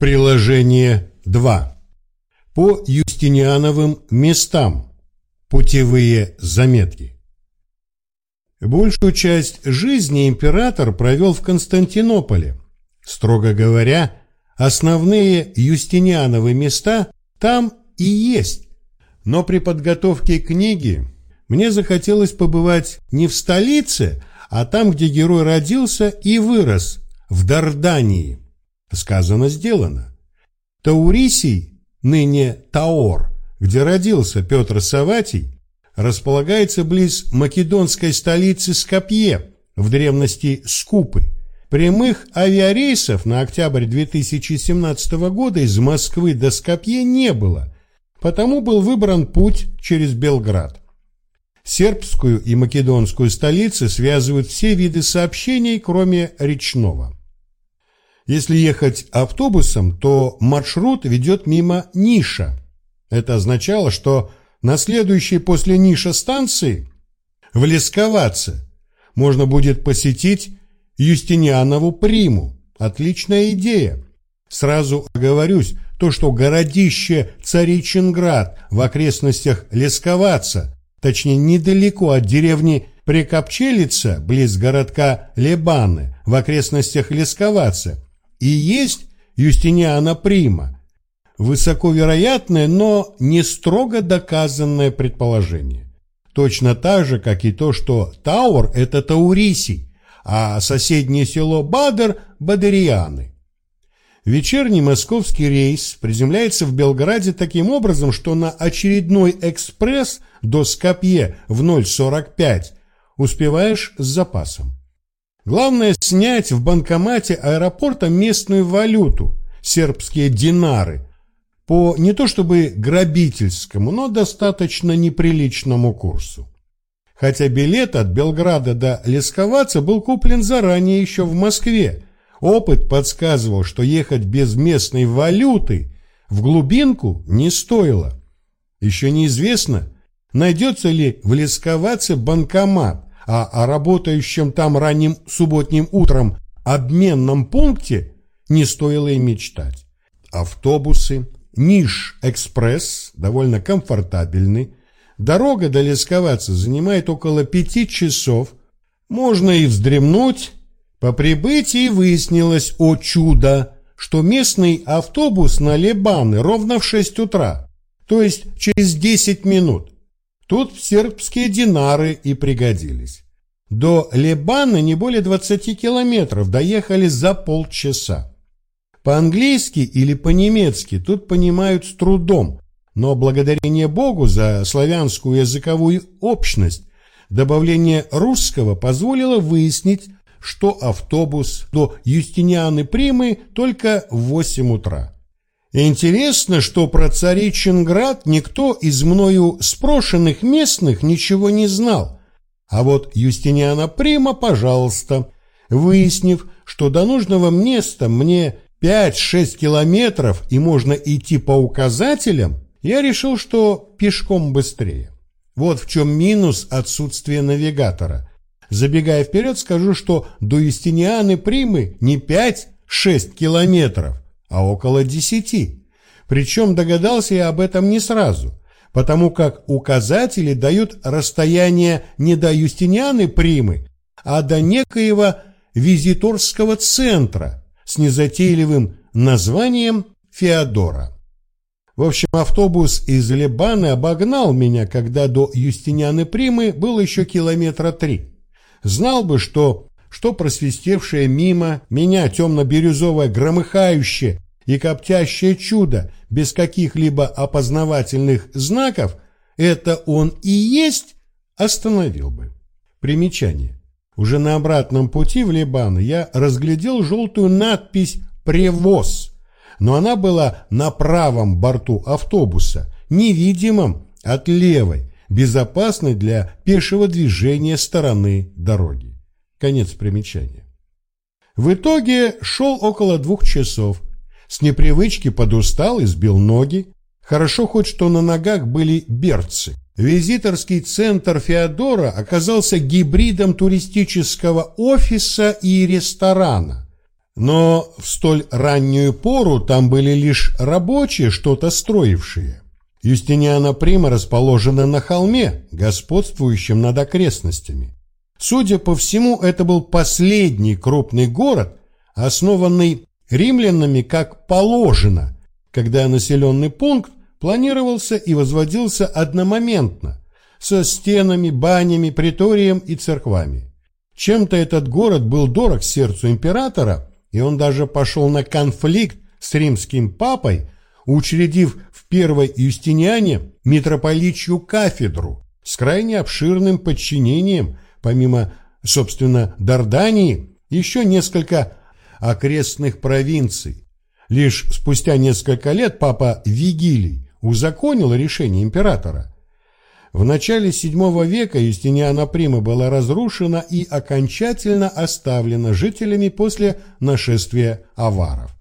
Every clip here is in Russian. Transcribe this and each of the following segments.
Приложение 2. По Юстиниановым местам. Путевые заметки. Большую часть жизни император провел в Константинополе. Строго говоря, основные Юстиниановы места там и есть. Но при подготовке книги мне захотелось побывать не в столице, а там, где герой родился и вырос, в Дардании. Сказано, сделано. Таурисий, ныне Таор, где родился Петр Саватий, располагается близ македонской столицы Скопье, в древности Скупы. Прямых авиарейсов на октябрь 2017 года из Москвы до Скопье не было, потому был выбран путь через Белград. Сербскую и македонскую столицы связывают все виды сообщений, кроме речного. Если ехать автобусом, то маршрут ведет мимо Ниша. Это означало, что на следующей после Ниша станции в Лесковаце можно будет посетить Юстинианову приму. Отличная идея. Сразу оговорюсь, то, что городище Царичинград в окрестностях Лесковаца, точнее недалеко от деревни Прикопчелица, близ городка Лебаны, в окрестностях Лесковаца, и есть Юстиниана Прима. Высоковероятное, но не строго доказанное предположение. Точно так же, как и то, что Таур – это Таурисий, а соседнее село Бадер – Бадерианы. Вечерний московский рейс приземляется в Белграде таким образом, что на очередной экспресс до Скопье в 0.45 успеваешь с запасом. Главное снять в банкомате аэропорта местную валюту, сербские динары, по не то чтобы грабительскому, но достаточно неприличному курсу. Хотя билет от Белграда до Лесковаца был куплен заранее еще в Москве, опыт подсказывал, что ехать без местной валюты в глубинку не стоило. Еще неизвестно, найдется ли в Лесковаце банкомат, а о работающем там ранним субботним утром обменном пункте не стоило и мечтать. Автобусы, Ниш-экспресс довольно комфортабельный, дорога до Лесковаца занимает около пяти часов, можно и вздремнуть. По прибытии выяснилось, о чудо, что местный автобус на Лебаны ровно в шесть утра, то есть через десять минут. Тут сербские динары и пригодились. До Лебана не более 20 километров, доехали за полчаса. По-английски или по-немецки тут понимают с трудом, но благодарение Богу за славянскую языковую общность добавление русского позволило выяснить, что автобус до Юстинианы Примы только в 8 утра. Интересно, что про Царичинград никто из мною спрошенных местных ничего не знал. А вот Юстиниана Прима, пожалуйста, выяснив, что до нужного места мне 5-6 километров и можно идти по указателям, я решил, что пешком быстрее. Вот в чем минус отсутствия навигатора. Забегая вперед, скажу, что до Юстинианы Примы не 5-6 километров, а около десяти. Причем догадался я об этом не сразу, потому как указатели дают расстояние не до Юстинианы Примы, а до некоего визиторского центра с незатейливым названием Феодора. В общем, автобус из Лебаны обогнал меня, когда до Юстинианы Примы было еще километра три. Знал бы, что что просвистевшее мимо меня темно-бирюзовое громыхающее и коптящее чудо без каких-либо опознавательных знаков, это он и есть, остановил бы. Примечание. Уже на обратном пути в Либан я разглядел желтую надпись «Превоз», но она была на правом борту автобуса, невидимом от левой, безопасной для пешего движения стороны дороги. Конец примечания. В итоге шел около двух часов. С непривычки подустал и сбил ноги. Хорошо хоть что на ногах были берцы. Визиторский центр Феодора оказался гибридом туристического офиса и ресторана. Но в столь раннюю пору там были лишь рабочие, что-то строившие. Юстиниана Прима расположена на холме, господствующем над окрестностями. Судя по всему, это был последний крупный город, основанный римлянами как положено, когда населенный пункт планировался и возводился одномоментно, со стенами, банями, приторием и церквами. Чем-то этот город был дорог сердцу императора, и он даже пошел на конфликт с римским папой, учредив в первой Юстиниане митрополичью кафедру с крайне обширным подчинением, помимо, собственно, Дардании, еще несколько окрестных провинций. Лишь спустя несколько лет папа Вигилий узаконил решение императора. В начале VII века Юстиниана Прима была разрушена и окончательно оставлена жителями после нашествия аваров.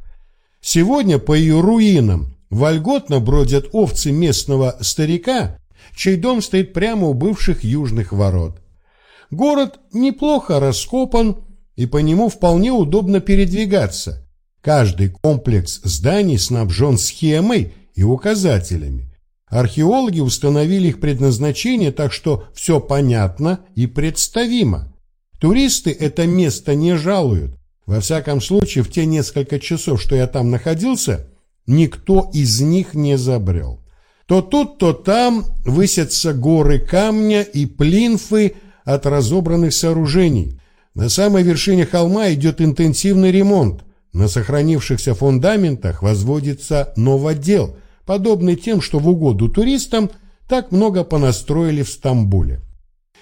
Сегодня по ее руинам вольготно бродят овцы местного старика, чей дом стоит прямо у бывших южных ворот. Город неплохо раскопан, и по нему вполне удобно передвигаться. Каждый комплекс зданий снабжен схемой и указателями. Археологи установили их предназначение, так что все понятно и представимо. Туристы это место не жалуют. Во всяком случае, в те несколько часов, что я там находился, никто из них не забрел. То тут, то там высятся горы камня и плинфы от разобранных сооружений. На самой вершине холма идет интенсивный ремонт. На сохранившихся фундаментах возводится новодел – подобный тем, что в угоду туристам так много понастроили в Стамбуле.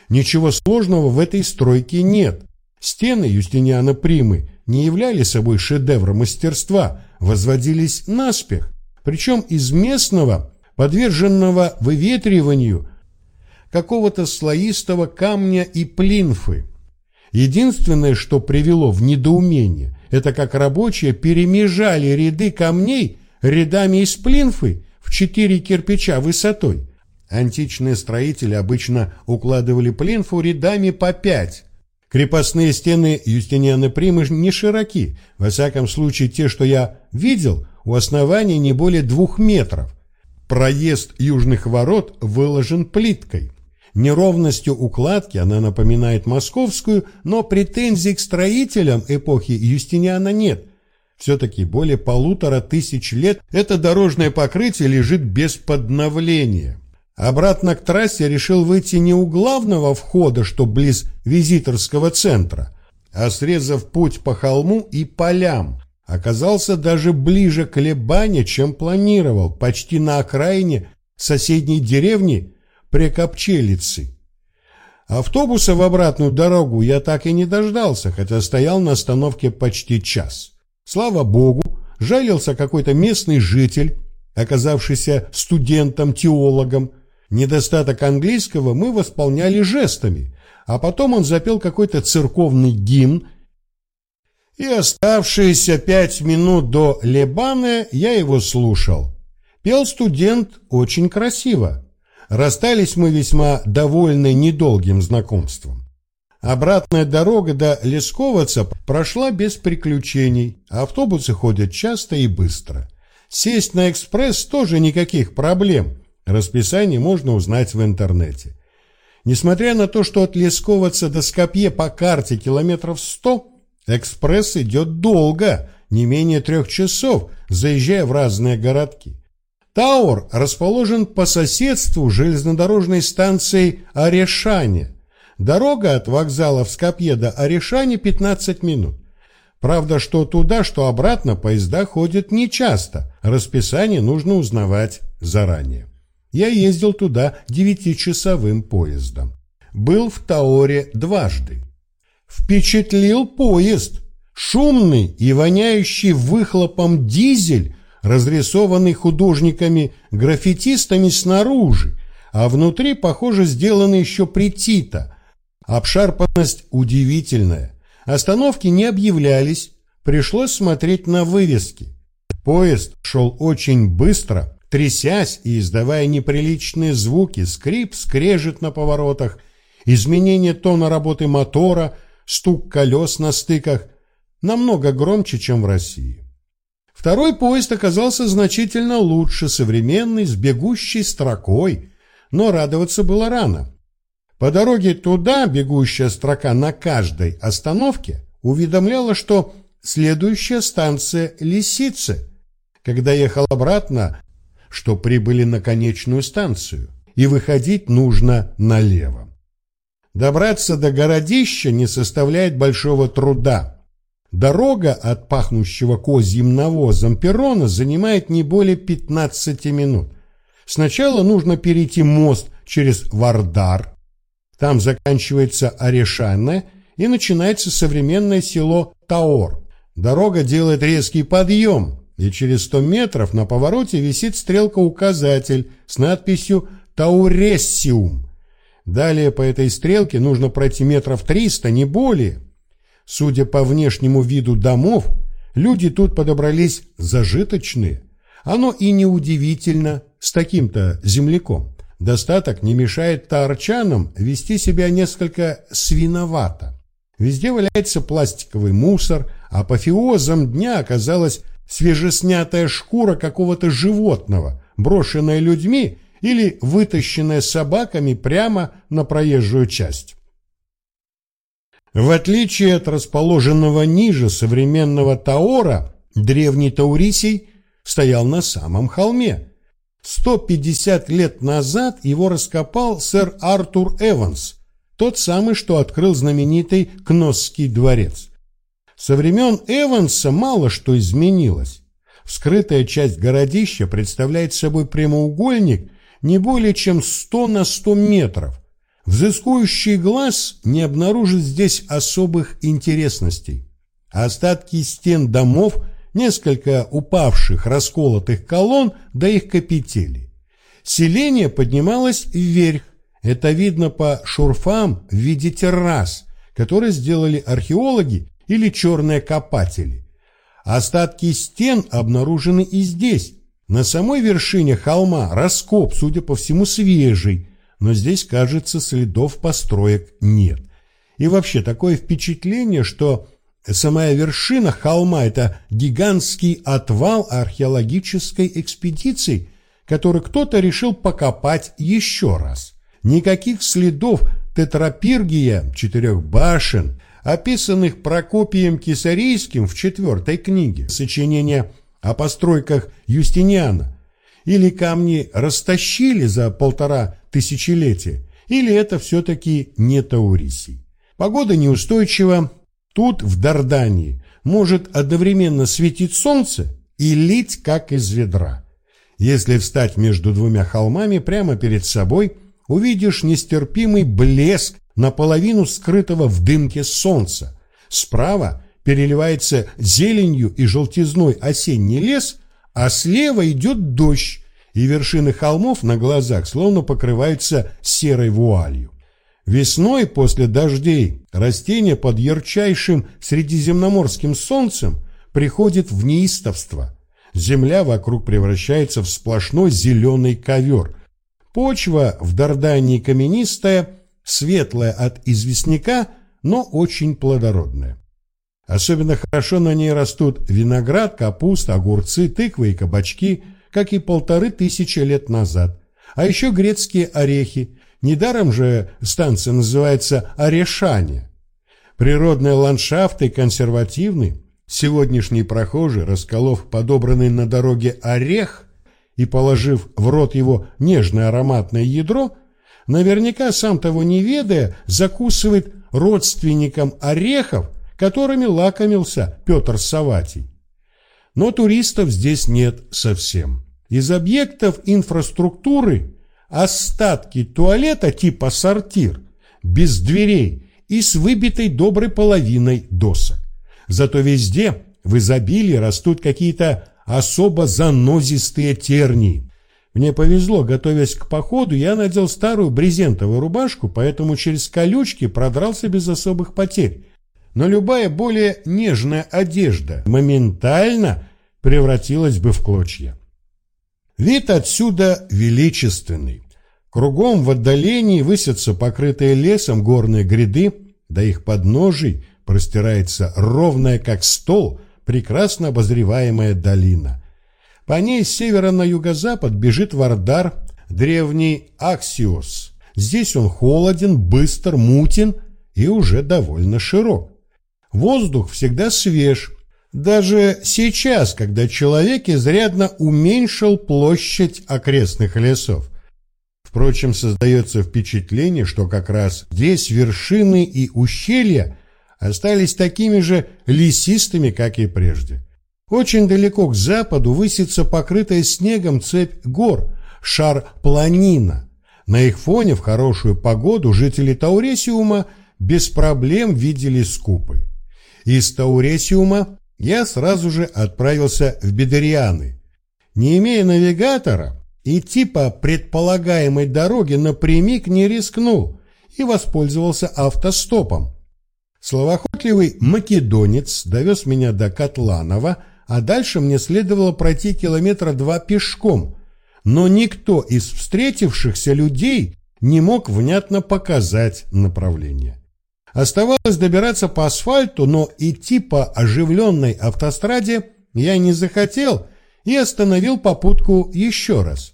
Ничего сложного в этой стройке нет. Стены Юстиниана Примы не являли собой шедевра мастерства, возводились наспех, причем из местного, подверженного выветриванию, какого-то слоистого камня и плинфы. Единственное, что привело в недоумение, это как рабочие перемежали ряды камней рядами из плинфы в четыре кирпича высотой. Античные строители обычно укладывали плинфу рядами по пять. Крепостные стены Юстиниана Примы не широки, во всяком случае те, что я видел, у основания не более двух метров. Проезд южных ворот выложен плиткой. Неровностью укладки она напоминает московскую, но претензий к строителям эпохи Юстиниана нет – все-таки более полутора тысяч лет это дорожное покрытие лежит без подновления. Обратно к трассе решил выйти не у главного входа, что близ визиторского центра, а срезав путь по холму и полям, оказался даже ближе к Лебане, чем планировал, почти на окраине соседней деревни Прекопчелицы. Автобуса в обратную дорогу я так и не дождался, хотя стоял на остановке почти час. Слава богу, жалился какой-то местный житель, оказавшийся студентом-теологом. Недостаток английского мы восполняли жестами, а потом он запел какой-то церковный гимн, и оставшиеся пять минут до Лебана я его слушал. Пел студент очень красиво. Расстались мы весьма довольны недолгим знакомством. Обратная дорога до Лесковаца прошла без приключений, автобусы ходят часто и быстро. Сесть на экспресс тоже никаких проблем, расписание можно узнать в интернете. Несмотря на то, что от Лесковаца до Скопье по карте километров сто, экспресс идет долго, не менее трех часов, заезжая в разные городки. Таур расположен по соседству железнодорожной станции Орешане – Дорога от вокзала в Скопье до Орешани 15 минут. Правда, что туда, что обратно поезда ходят нечасто. Расписание нужно узнавать заранее. Я ездил туда девятичасовым поездом. Был в Таоре дважды. Впечатлил поезд. Шумный и воняющий выхлопом дизель, разрисованный художниками-граффитистами снаружи, а внутри, похоже, сделаны еще при Тита – Обшарпанность удивительная. Остановки не объявлялись, пришлось смотреть на вывески. Поезд шел очень быстро, трясясь и издавая неприличные звуки, скрип, скрежет на поворотах, изменение тона работы мотора, стук колес на стыках. намного громче, чем в России. Второй поезд оказался значительно лучше, современный, с бегущей строкой, но радоваться было рано. По дороге туда бегущая строка на каждой остановке уведомляла, что следующая станция Лисицы. Когда ехал обратно, что прибыли на конечную станцию, и выходить нужно налево. Добраться до городища не составляет большого труда – Дорога от пахнущего козьим навозом перрона занимает не более 15 минут. Сначала нужно перейти мост через Вардар. Там заканчивается Орешанне и начинается современное село Таор. Дорога делает резкий подъем, и через 100 метров на повороте висит стрелка-указатель с надписью «Таурессиум». Далее по этой стрелке нужно пройти метров 300, не более – Судя по внешнему виду домов, люди тут подобрались зажиточные. Оно и неудивительно с таким-то земляком. Достаток не мешает тарчанам вести себя несколько свиновато. Везде валяется пластиковый мусор, а апофеозом дня оказалась свежеснятая шкура какого-то животного, брошенная людьми или вытащенная собаками прямо на проезжую часть. В отличие от расположенного ниже современного Таора, древний Таурисий стоял на самом холме. 150 лет назад его раскопал сэр Артур Эванс, тот самый, что открыл знаменитый Кносский дворец. Со времен Эванса мало что изменилось. Вскрытая часть городища представляет собой прямоугольник не более чем 100 на 100 метров – Взыскующий глаз не обнаружит здесь особых интересностей. Остатки стен домов, несколько упавших, расколотых колонн до их капители. Селение поднималось вверх. Это видно по шурфам в виде террас, которые сделали археологи или черные копатели. Остатки стен обнаружены и здесь. На самой вершине холма раскоп, судя по всему, свежий, но здесь, кажется, следов построек нет. И вообще такое впечатление, что самая вершина холма – это гигантский отвал археологической экспедиции, который кто-то решил покопать еще раз. Никаких следов тетрапиргия четырех башен, описанных Прокопием Кисарийским в четвертой книге, сочинения о постройках Юстиниана, или камни растащили за полтора тысячелетия, или это все-таки не Таурисий. Погода неустойчива. Тут, в Дардании, может одновременно светить солнце и лить, как из ведра. Если встать между двумя холмами прямо перед собой, увидишь нестерпимый блеск наполовину скрытого в дымке солнца. Справа переливается зеленью и желтизной осенний лес – а слева идет дождь, и вершины холмов на глазах словно покрываются серой вуалью. Весной после дождей растения под ярчайшим средиземноморским солнцем приходят в неистовство. Земля вокруг превращается в сплошной зеленый ковер. Почва в Дардании каменистая, светлая от известняка, но очень плодородная. Особенно хорошо на ней растут виноград, капуста, огурцы, тыквы и кабачки, как и полторы тысячи лет назад. А еще грецкие орехи. Недаром же станция называется Орешане. Природные ландшафты консервативны. Сегодняшний прохожий, расколов подобранный на дороге орех и положив в рот его нежное ароматное ядро, наверняка, сам того не ведая, закусывает родственникам орехов которыми лакомился Петр Саватий. Но туристов здесь нет совсем. Из объектов инфраструктуры остатки туалета типа сортир, без дверей и с выбитой доброй половиной досок. Зато везде в изобилии растут какие-то особо занозистые тернии. Мне повезло, готовясь к походу, я надел старую брезентовую рубашку, поэтому через колючки продрался без особых потерь но любая более нежная одежда моментально превратилась бы в клочья. Вид отсюда величественный. Кругом в отдалении высятся покрытые лесом горные гряды, до их подножий простирается ровная, как стол, прекрасно обозреваемая долина. По ней с севера на юго-запад бежит Вардар, древний Аксиос. Здесь он холоден, быстр, мутен и уже довольно широк. Воздух всегда свеж, даже сейчас, когда человек изрядно уменьшил площадь окрестных лесов. Впрочем, создается впечатление, что как раз здесь вершины и ущелья остались такими же лесистыми, как и прежде. Очень далеко к западу высится покрытая снегом цепь гор, шар Планина. На их фоне в хорошую погоду жители Тауресиума без проблем видели скупы. Из Тауресиума я сразу же отправился в Бедерианы. Не имея навигатора, идти по предполагаемой дороге напрямик не рискнул и воспользовался автостопом. Словоохотливый македонец довез меня до Котланова, а дальше мне следовало пройти километра два пешком, но никто из встретившихся людей не мог внятно показать направление. Оставалось добираться по асфальту, но идти по оживленной автостраде я не захотел и остановил попутку еще раз.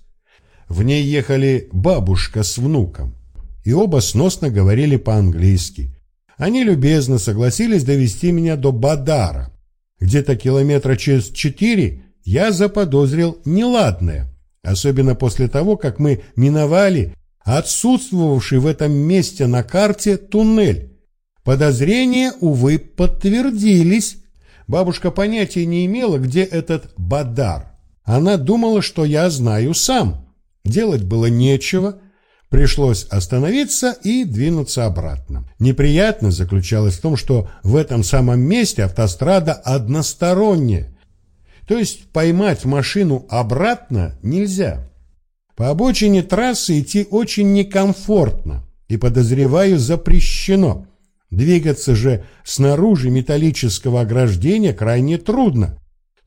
В ней ехали бабушка с внуком, и оба сносно говорили по-английски. Они любезно согласились довести меня до Бадара. Где-то километра через четыре я заподозрил неладное, особенно после того, как мы миновали отсутствовавший в этом месте на карте туннель, Подозрения, увы, подтвердились. Бабушка понятия не имела, где этот Бадар. Она думала, что я знаю сам. Делать было нечего. Пришлось остановиться и двинуться обратно. Неприятно заключалось в том, что в этом самом месте автострада односторонняя. То есть поймать машину обратно нельзя. По обочине трассы идти очень некомфортно и, подозреваю, запрещено – Двигаться же снаружи металлического ограждения крайне трудно.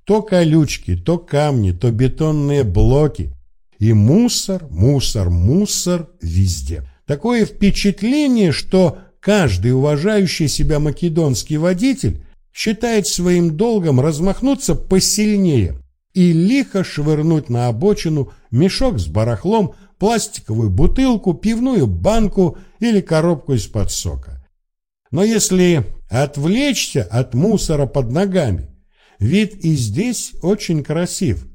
То колючки, то камни, то бетонные блоки. И мусор, мусор, мусор везде. Такое впечатление, что каждый уважающий себя македонский водитель считает своим долгом размахнуться посильнее и лихо швырнуть на обочину мешок с барахлом, пластиковую бутылку, пивную банку или коробку из-под сока. Но если отвлечься от мусора под ногами, вид и здесь очень красив.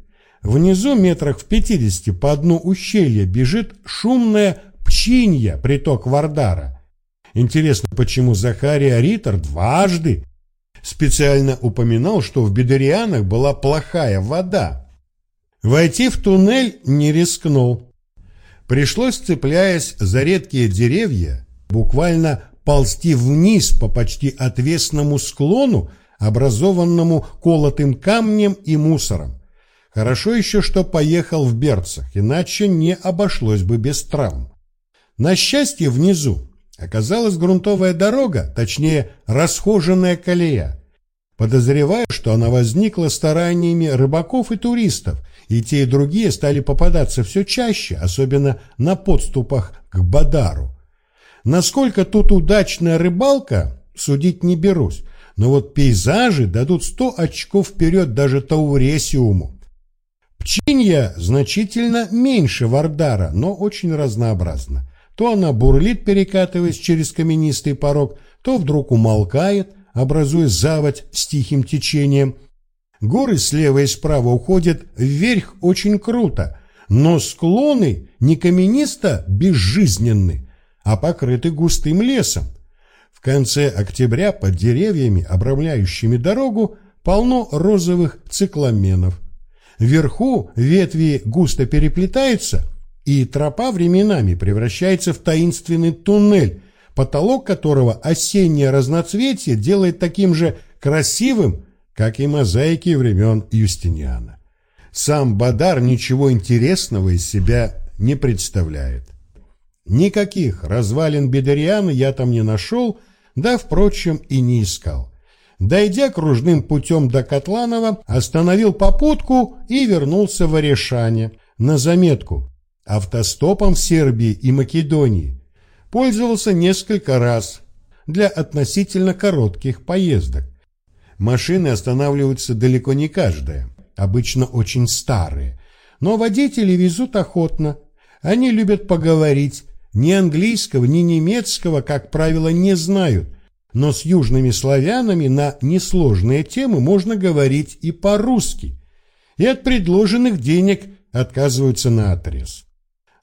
Внизу метрах в пятидесяти по дну ущелья бежит шумная пчинья, приток Вардара. Интересно, почему Захария Риттер дважды специально упоминал, что в Бедерианах была плохая вода. Войти в туннель не рискнул. Пришлось, цепляясь за редкие деревья, буквально ползти вниз по почти отвесному склону, образованному колотым камнем и мусором. Хорошо еще, что поехал в берцах, иначе не обошлось бы без травм. На счастье, внизу оказалась грунтовая дорога, точнее, расхоженная колея. Подозреваю, что она возникла стараниями рыбаков и туристов, и те и другие стали попадаться все чаще, особенно на подступах к Бадару. Насколько тут удачная рыбалка, судить не берусь, но вот пейзажи дадут сто очков вперед даже Тауресиуму. Пчинья значительно меньше Вардара, но очень разнообразна. То она бурлит, перекатываясь через каменистый порог, то вдруг умолкает, образуя заводь с тихим течением. Горы слева и справа уходят вверх очень круто, но склоны не каменисто безжизненны, а покрыты густым лесом. В конце октября под деревьями, обрамляющими дорогу, полно розовых цикламенов. Вверху ветви густо переплетаются, и тропа временами превращается в таинственный туннель, потолок которого осеннее разноцветие делает таким же красивым, как и мозаики времен Юстиниана. Сам Бадар ничего интересного из себя не представляет. Никаких развалин Бедериана я там не нашел, да, впрочем, и не искал. Дойдя кружным путем до Котланова, остановил попутку и вернулся в Орешане. На заметку. Автостопом в Сербии и Македонии. Пользовался несколько раз. для относительно коротких поездок. Машины останавливаются далеко не каждая, обычно очень старые, но водители везут охотно. Они любят поговорить, ни английского, ни немецкого, как правило, не знают, но с южными славянами на несложные темы можно говорить и по-русски, и от предложенных денег отказываются на отрез.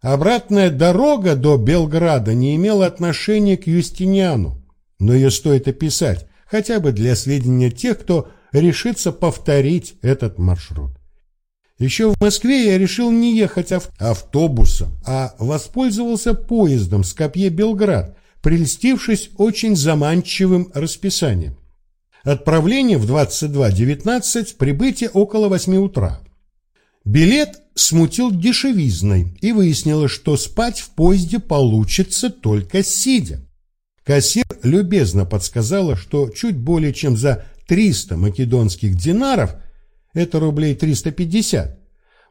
Обратная дорога до Белграда не имела отношения к Юстиниану, но ее стоит описать, хотя бы для сведения тех, кто решится повторить этот маршрут. Еще в Москве я решил не ехать автобусом, а воспользовался поездом Скопье-Белград, прельстившись очень заманчивым расписанием. Отправление в 22.19, прибытие около 8 утра. Билет смутил дешевизной и выяснилось, что спать в поезде получится только сидя. Кассир любезно подсказала, что чуть более чем за 300 македонских динаров, это рублей 350,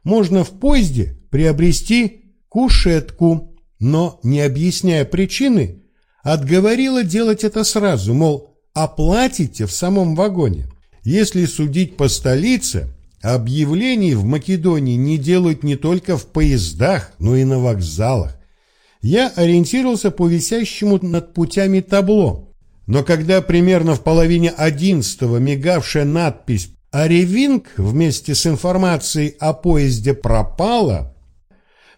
можно в поезде приобрести кушетку, но, не объясняя причины, отговорила делать это сразу, мол, оплатите в самом вагоне. Если судить по столице, объявлений в Македонии не делают не только в поездах, но и на вокзалах. Я ориентировался по висящему над путями табло, но когда примерно в половине одиннадцатого мигавшая надпись «Аревинг» вместе с информацией о поезде пропала,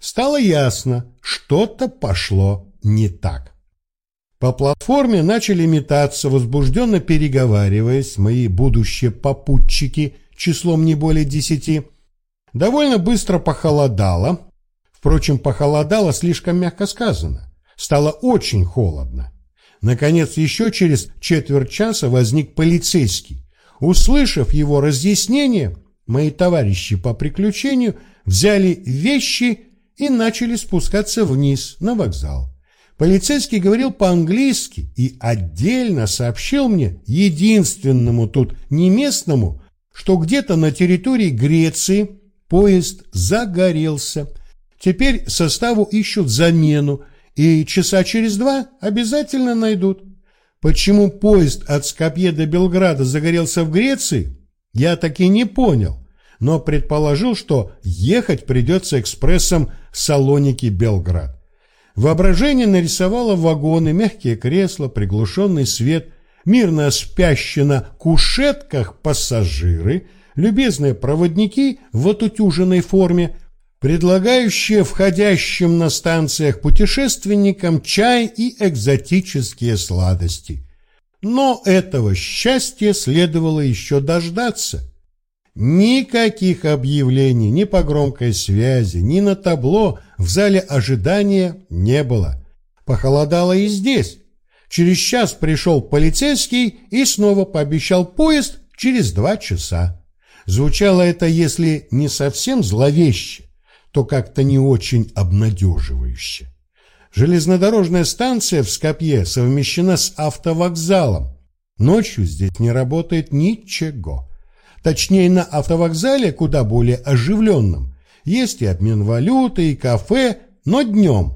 стало ясно, что-то пошло не так. По платформе начали метаться, возбужденно переговариваясь, мои будущие попутчики числом не более десяти. Довольно быстро похолодало. Впрочем, похолодало слишком мягко сказано. Стало очень холодно. Наконец, еще через четверть часа возник полицейский. Услышав его разъяснение, мои товарищи по приключению взяли вещи и начали спускаться вниз на вокзал. Полицейский говорил по-английски и отдельно сообщил мне, единственному тут не что где-то на территории Греции поезд загорелся. Теперь составу ищут замену, и часа через два обязательно найдут. Почему поезд от Скопье до Белграда загорелся в Греции, я таки не понял, но предположил, что ехать придется экспрессом Салоники-Белград. Воображение нарисовало вагоны, мягкие кресла, приглушенный свет, мирно спящие на кушетках пассажиры, любезные проводники в отутюженной форме, предлагающие входящим на станциях путешественникам чай и экзотические сладости. Но этого счастья следовало еще дождаться. Никаких объявлений ни по громкой связи, ни на табло в зале ожидания не было. Похолодало и здесь. Через час пришел полицейский и снова пообещал поезд через два часа. Звучало это, если не совсем зловеще, то как-то не очень обнадеживающе. Железнодорожная станция в Скопье совмещена с автовокзалом. Ночью здесь не работает ничего. Точнее, на автовокзале, куда более оживленном, есть и обмен валюты, и кафе, но днем.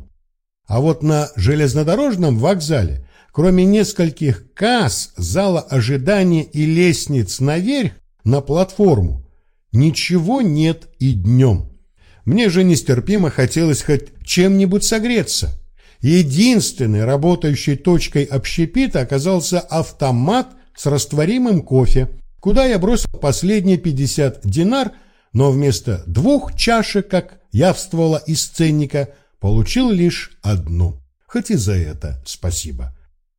А вот на железнодорожном вокзале, кроме нескольких касс, зала ожидания и лестниц наверх на платформу, ничего нет и днем. Мне же нестерпимо хотелось хоть чем-нибудь согреться. Единственной работающей точкой общепита оказался автомат с растворимым кофе, куда я бросил последние 50 динар, но вместо двух чашек, как явствовало из ценника, получил лишь одну. Хоть и за это спасибо.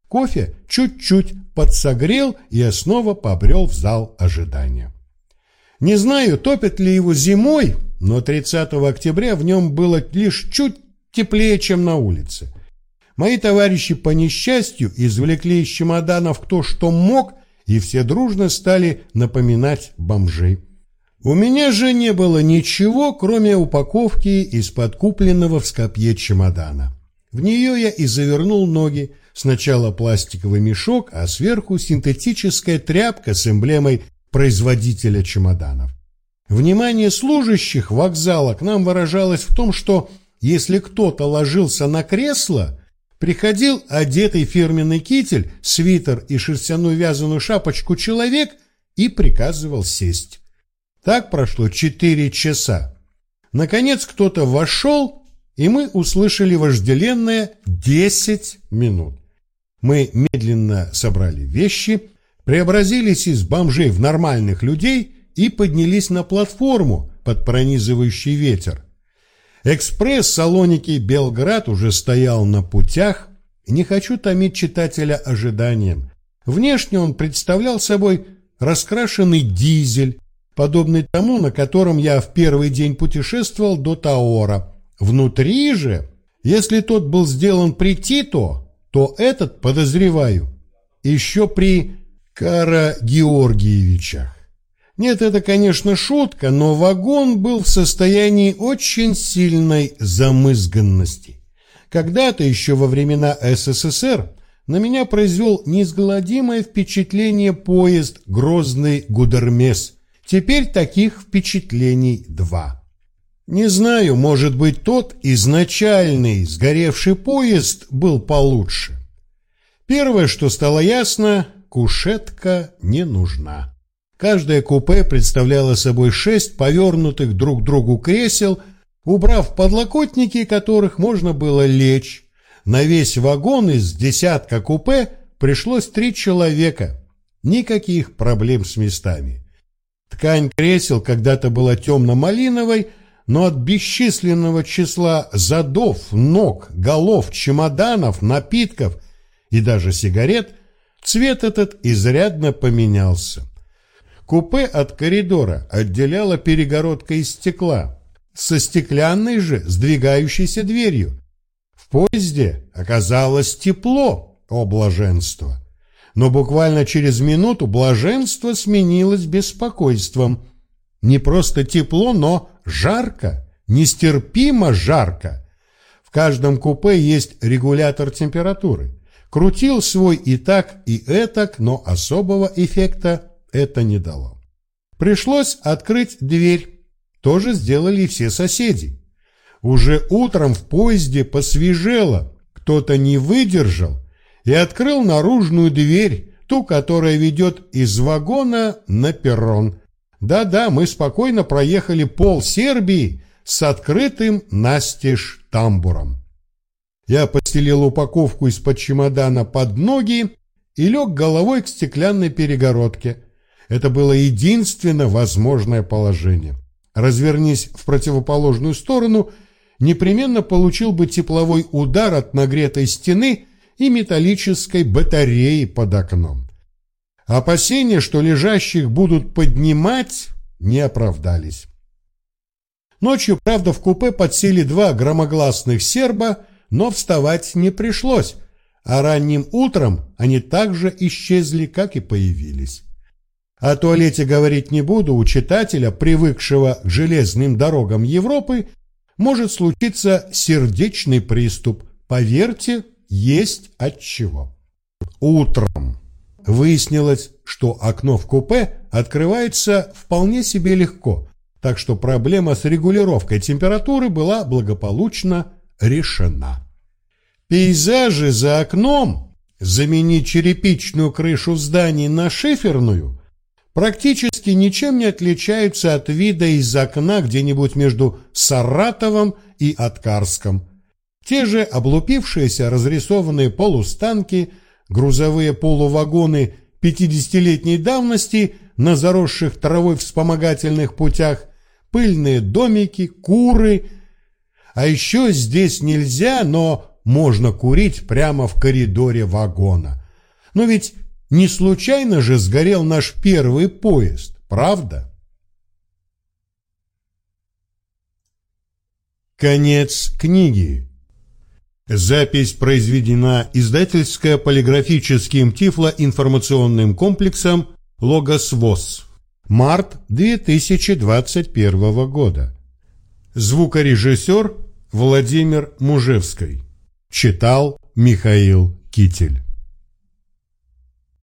Кофе чуть-чуть подсогрел, и снова побрел в зал ожидания. Не знаю, топят ли его зимой, но 30 октября в нем было лишь чуть теплее, чем на улице. Мои товарищи по несчастью извлекли из чемоданов кто что мог и все дружно стали напоминать бомжей. У меня же не было ничего, кроме упаковки из-под купленного в Скопье чемодана. В нее я и завернул ноги, сначала пластиковый мешок, а сверху синтетическая тряпка с эмблемой производителя чемоданов. Внимание служащих вокзала к нам выражалось в том, что если кто-то ложился на кресло, Приходил одетый фирменный китель, свитер и шерстяную вязаную шапочку человек и приказывал сесть. Так прошло четыре часа. Наконец кто-то вошел, и мы услышали вожделенное десять минут. Мы медленно собрали вещи, преобразились из бомжей в нормальных людей и поднялись на платформу под пронизывающий ветер. Экспресс Салоники Белград уже стоял на путях, не хочу томить читателя ожиданием. Внешне он представлял собой раскрашенный дизель, подобный тому, на котором я в первый день путешествовал до Таора. Внутри же, если тот был сделан при Тито, то этот, подозреваю, еще при Кара Георгиевичах. Нет, это, конечно, шутка, но вагон был в состоянии очень сильной замызганности. Когда-то еще во времена СССР на меня произвел неизгладимое впечатление поезд «Грозный Гудермес». Теперь таких впечатлений два. Не знаю, может быть, тот изначальный сгоревший поезд был получше. Первое, что стало ясно, кушетка не нужна. Каждое купе представляло собой шесть повернутых друг к другу кресел, убрав подлокотники, которых можно было лечь. На весь вагон из десятка купе пришлось три человека. Никаких проблем с местами. Ткань кресел когда-то была темно-малиновой, но от бесчисленного числа задов, ног, голов, чемоданов, напитков и даже сигарет цвет этот изрядно поменялся. Купе от коридора отделяла перегородка из стекла, со стеклянной же сдвигающейся дверью. В поезде оказалось тепло, о блаженство. Но буквально через минуту блаженство сменилось беспокойством. Не просто тепло, но жарко, нестерпимо жарко. В каждом купе есть регулятор температуры. Крутил свой и так, и этак, но особого эффекта это не дало. Пришлось открыть дверь. Тоже сделали и все соседи. Уже утром в поезде посвежело. Кто-то не выдержал и открыл наружную дверь, ту, которая ведет из вагона на перрон. Да-да, мы спокойно проехали пол Сербии с открытым настежь тамбуром. Я постелил упаковку из-под чемодана под ноги и лег головой к стеклянной перегородке. Это было единственно возможное положение. Развернись в противоположную сторону, непременно получил бы тепловой удар от нагретой стены и металлической батареи под окном. Опасения, что лежащих будут поднимать, не оправдались. Ночью, правда, в купе подсели два громогласных серба, но вставать не пришлось, а ранним утром они также исчезли, как и появились. О туалете говорить не буду, у читателя, привыкшего к железным дорогам Европы, может случиться сердечный приступ. Поверьте, есть от чего. Утром выяснилось, что окно в купе открывается вполне себе легко, так что проблема с регулировкой температуры была благополучно решена. Пейзажи за окном, заменить черепичную крышу зданий на шиферную, практически ничем не отличаются от вида из окна где-нибудь между Саратовом и Откарском. Те же облупившиеся разрисованные полустанки – грузовые полувагоны 50-летней давности на заросших травой вспомогательных путях, пыльные домики, куры. А еще здесь нельзя, но можно курить прямо в коридоре вагона. Но ведь не случайно же сгорел наш первый поезд, правда? Конец книги. Запись произведена издательско-полиграфическим тифлоинформационным комплексом «Логос ВОЗ». Март 2021 года. Звукорежиссер Владимир Мужевский. Читал Михаил Китель.